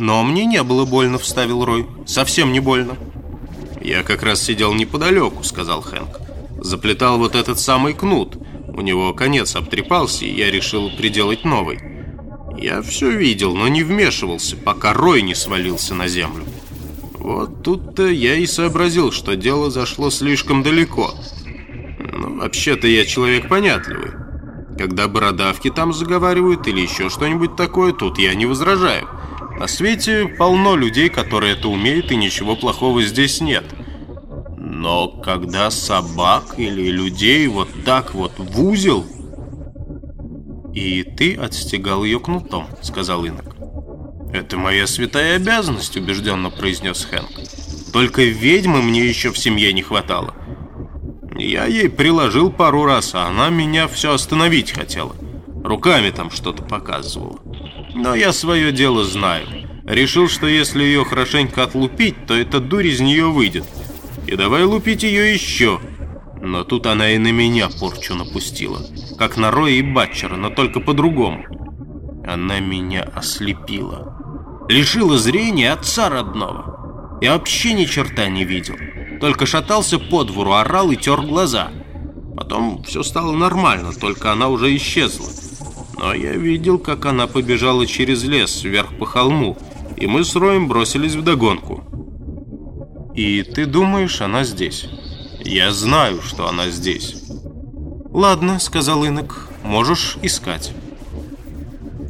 «Но мне не было больно», — вставил Рой. «Совсем не больно». «Я как раз сидел неподалеку», — сказал Хэнк. «Заплетал вот этот самый кнут. У него конец обтрепался, и я решил приделать новый. Я все видел, но не вмешивался, пока Рой не свалился на землю. Вот тут-то я и сообразил, что дело зашло слишком далеко. Ну, вообще-то я человек понятливый. Когда бородавки там заговаривают или еще что-нибудь такое, тут я не возражаю. На свете полно людей, которые это умеют, и ничего плохого здесь нет. Но когда собак или людей вот так вот в узел... «И ты отстегал ее кнутом», — сказал инок. «Это моя святая обязанность», — убежденно произнес Хэнк. «Только ведьмы мне еще в семье не хватало. Я ей приложил пару раз, а она меня все остановить хотела. Руками там что-то показывала. Но я свое дело знаю. Решил, что если ее хорошенько отлупить, то эта дурь из нее выйдет. И давай лупить ее еще. Но тут она и на меня порчу напустила. Как на Роя и Батчера, но только по-другому. Она меня ослепила. Лишила зрения отца родного. Я вообще ни черта не видел. Только шатался по двору, орал и тер глаза. Потом все стало нормально, только она уже исчезла. Но я видел, как она побежала через лес вверх по холму, и мы с Роем бросились в догонку. «И ты думаешь, она здесь?» «Я знаю, что она здесь». «Ладно», — сказал инок, — «можешь искать».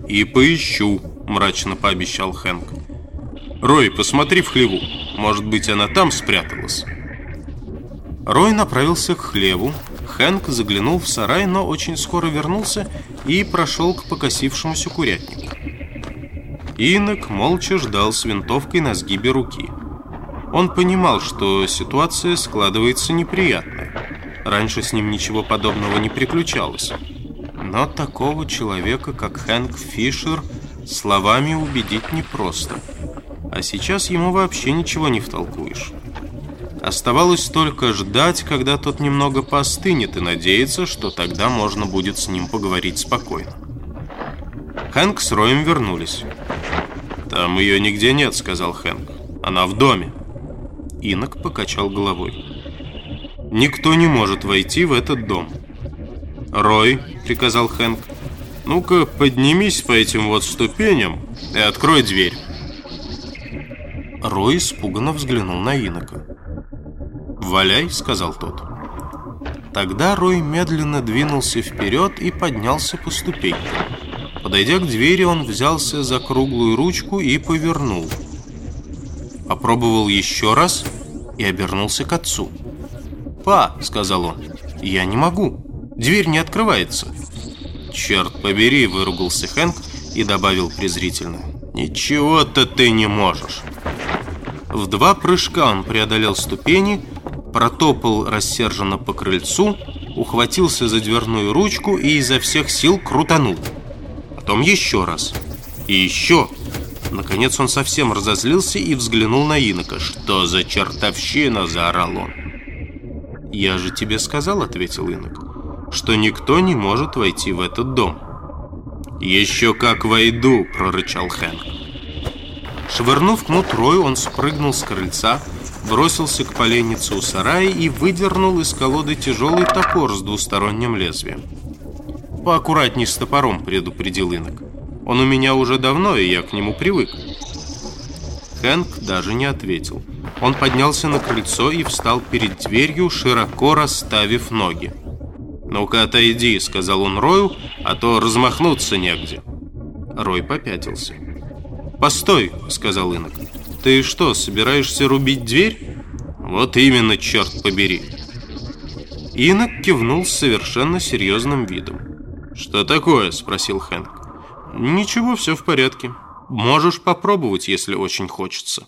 «И поищу», — мрачно пообещал Хэнк. «Рой, посмотри в хлеву. Может быть, она там спряталась?» Рой направился к хлеву. Хэнк заглянул в сарай, но очень скоро вернулся и прошел к покосившемуся курятнику. Инок молча ждал с винтовкой на сгибе руки. Он понимал, что ситуация складывается неприятная. Раньше с ним ничего подобного не приключалось. Но такого человека, как Хэнк Фишер, словами убедить непросто. А сейчас ему вообще ничего не втолкуешь. Оставалось только ждать, когда тот немного постынет, и надеяться, что тогда можно будет с ним поговорить спокойно. Хэнк с Роем вернулись. «Там ее нигде нет», — сказал Хэнк. «Она в доме». Инок покачал головой. «Никто не может войти в этот дом». «Рой», — приказал Хэнк, — «ну-ка поднимись по этим вот ступеням и открой дверь». Рой испуганно взглянул на Инока. «Валяй», — сказал тот. Тогда Рой медленно двинулся вперед и поднялся по ступенькам. Подойдя к двери, он взялся за круглую ручку и повернул. Попробовал еще раз и обернулся к отцу. «Па», — сказал он, — «я не могу. Дверь не открывается». «Черт побери», — выругался Хэнк и добавил презрительно. «Ничего-то ты не можешь». В два прыжка он преодолел ступени, протопал рассерженно по крыльцу, ухватился за дверную ручку и изо всех сил крутанул. Потом еще раз. И еще. Наконец он совсем разозлился и взглянул на инока. «Что за чертовщина?» – заорал он. «Я же тебе сказал», – ответил инок, – «что никто не может войти в этот дом». «Еще как войду!» – прорычал Хэнк. Швырнув кнут Рою, он спрыгнул с крыльца, бросился к поленнице у сарая и выдернул из колоды тяжелый топор с двусторонним лезвием. «Поаккуратней с топором», — предупредил инок. «Он у меня уже давно, и я к нему привык». Хэнк даже не ответил. Он поднялся на крыльцо и встал перед дверью, широко расставив ноги. «Ну-ка отойди», — сказал он Рою, — «а то размахнуться негде». Рой попятился. «Постой», — сказал инок. «Ты что, собираешься рубить дверь?» «Вот именно, черт побери!» Инок кивнул с совершенно серьезным видом. «Что такое?» — спросил Хэнк. «Ничего, все в порядке. Можешь попробовать, если очень хочется».